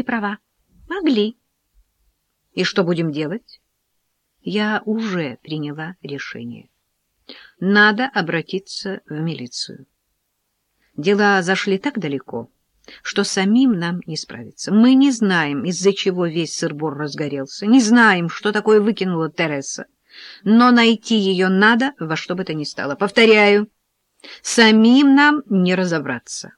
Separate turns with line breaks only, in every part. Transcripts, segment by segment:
ты права. Могли. И что будем делать? Я уже приняла решение. Надо обратиться в милицию. Дела зашли так далеко, что самим нам не справиться. Мы не знаем, из-за чего весь сырбор разгорелся, не знаем, что такое выкинула Тереса, но найти ее надо во что бы то ни стало. Повторяю, самим нам не разобраться.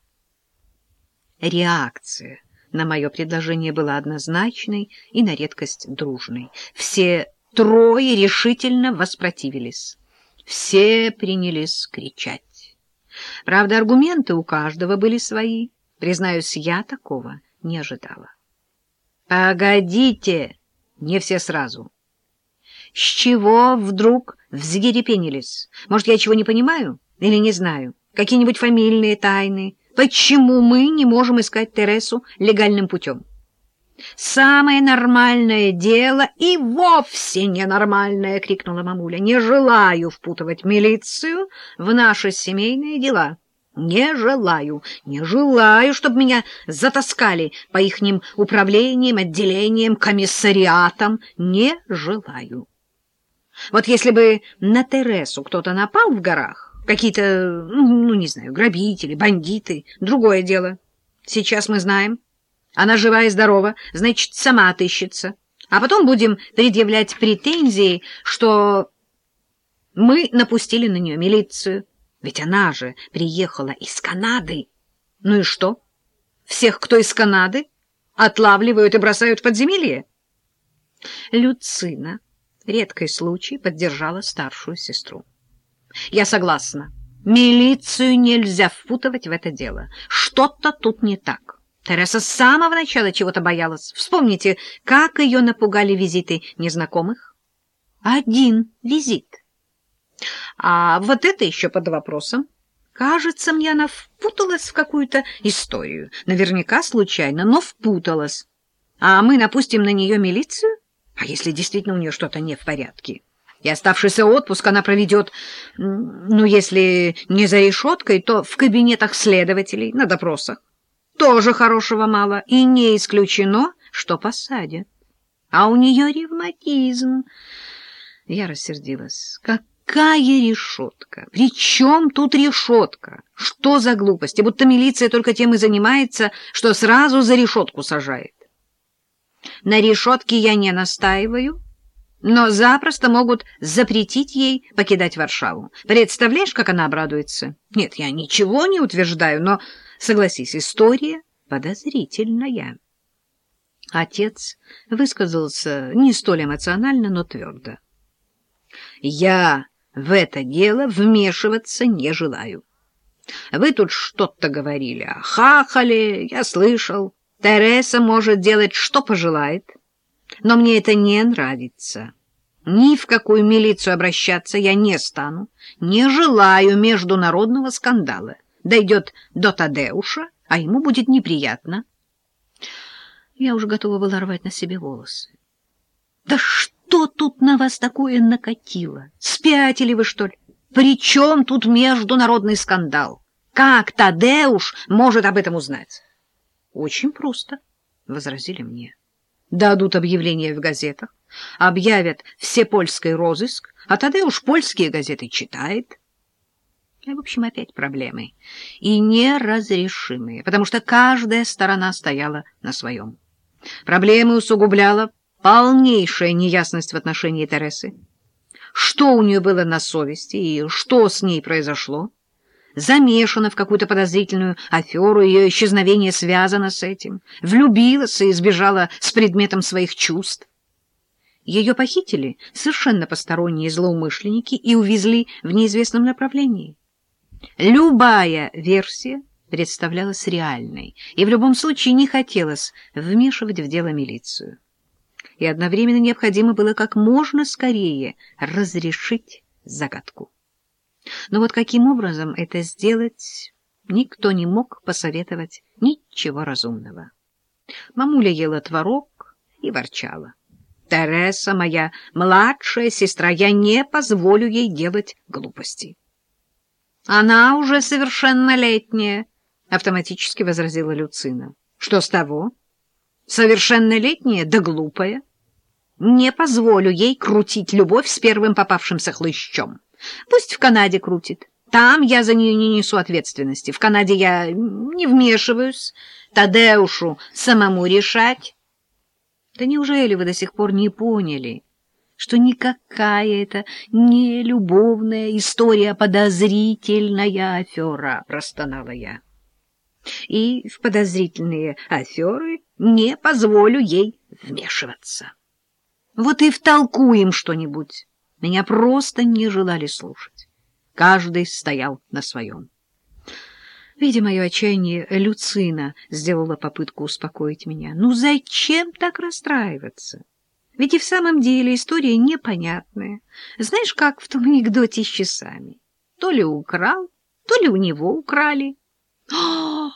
Реакция на мое предложение была однозначной и на редкость дружной. Все трое решительно воспротивились. Все принялись кричать. Правда, аргументы у каждого были свои. Признаюсь, я такого не ожидала. «Погодите!» Не все сразу. С чего вдруг взъерепенились? Может, я чего не понимаю или не знаю? Какие-нибудь фамильные тайны? Почему мы не можем искать Тересу легальным путем? «Самое нормальное дело и вовсе ненормальное!» — крикнула мамуля. «Не желаю впутывать милицию в наши семейные дела. Не желаю, не желаю, чтобы меня затаскали по ихним управлениям, отделениям, комиссариатам. Не желаю. Вот если бы на Тересу кто-то напал в горах, какие-то, ну, не знаю, грабители, бандиты, другое дело. Сейчас мы знаем». Она жива и здорова, значит, сама отыщется. А потом будем предъявлять претензии, что мы напустили на нее милицию. Ведь она же приехала из Канады. Ну и что? Всех, кто из Канады, отлавливают и бросают в подземелье? Люцина, редкий случай, поддержала старшую сестру. Я согласна. Милицию нельзя впутывать в это дело. Что-то тут не так. Тереса с самого начала чего-то боялась. Вспомните, как ее напугали визиты незнакомых. Один визит. А вот это еще под вопросом. Кажется, мне она впуталась в какую-то историю. Наверняка случайно, но впуталась. А мы напустим на нее милицию? А если действительно у нее что-то не в порядке? И оставшийся отпуск она проведет, ну, если не за решеткой, то в кабинетах следователей, на допросах тоже хорошего мало, и не исключено, что посадят. А у нее ревматизм. Я рассердилась. Какая решетка? При чем тут решетка? Что за глупости? Будто милиция только тем и занимается, что сразу за решетку сажает. На решетке я не настаиваю, но запросто могут запретить ей покидать Варшаву. Представляешь, как она обрадуется? Нет, я ничего не утверждаю, но... Согласись, история подозрительная. Отец высказался не столь эмоционально, но твердо. Я в это дело вмешиваться не желаю. Вы тут что-то говорили о хахале, я слышал. Тереса может делать, что пожелает, но мне это не нравится. Ни в какую милицию обращаться я не стану, не желаю международного скандала дойдет до Тадеуша, а ему будет неприятно. Я уже готова была рвать на себе волосы. Да что тут на вас такое накатило? Спятили вы, что ли? При чем тут международный скандал? Как Тадеуш может об этом узнать? Очень просто, — возразили мне. Дадут объявление в газетах, объявят всепольский розыск, а Тадеуш польские газеты читает — в общем, опять проблемы. И неразрешимые, потому что каждая сторона стояла на своем. Проблемы усугубляла полнейшая неясность в отношении Тересы. Что у нее было на совести и что с ней произошло? Замешана в какую-то подозрительную аферу, ее исчезновение связано с этим. Влюбилась и избежала с предметом своих чувств. Ее похитили совершенно посторонние злоумышленники и увезли в неизвестном направлении. Любая версия представлялась реальной, и в любом случае не хотелось вмешивать в дело милицию. И одновременно необходимо было как можно скорее разрешить загадку. Но вот каким образом это сделать, никто не мог посоветовать ничего разумного. Мамуля ела творог и ворчала. «Тереса моя младшая сестра, я не позволю ей делать глупости». Она уже совершеннолетняя, — автоматически возразила Люцина. — Что с того? совершеннолетняя да глупая. Не позволю ей крутить любовь с первым попавшимся хлыщом. Пусть в Канаде крутит. Там я за нее не несу ответственности. В Канаде я не вмешиваюсь. Тадеушу самому решать. Да неужели вы до сих пор не поняли, что никакая это не любовная история, а подозрительная афера, простонала я. И в подозрительные аферы не позволю ей вмешиваться. Вот и втолкуем что-нибудь. Меня просто не желали слушать. Каждый стоял на своем. Видя мое отчаяние, Люцина сделала попытку успокоить меня. Ну зачем так расстраиваться? Ведь и в самом деле история непонятная. Знаешь, как в том анекдоте с часами. То ли украл, то ли у него украли. О,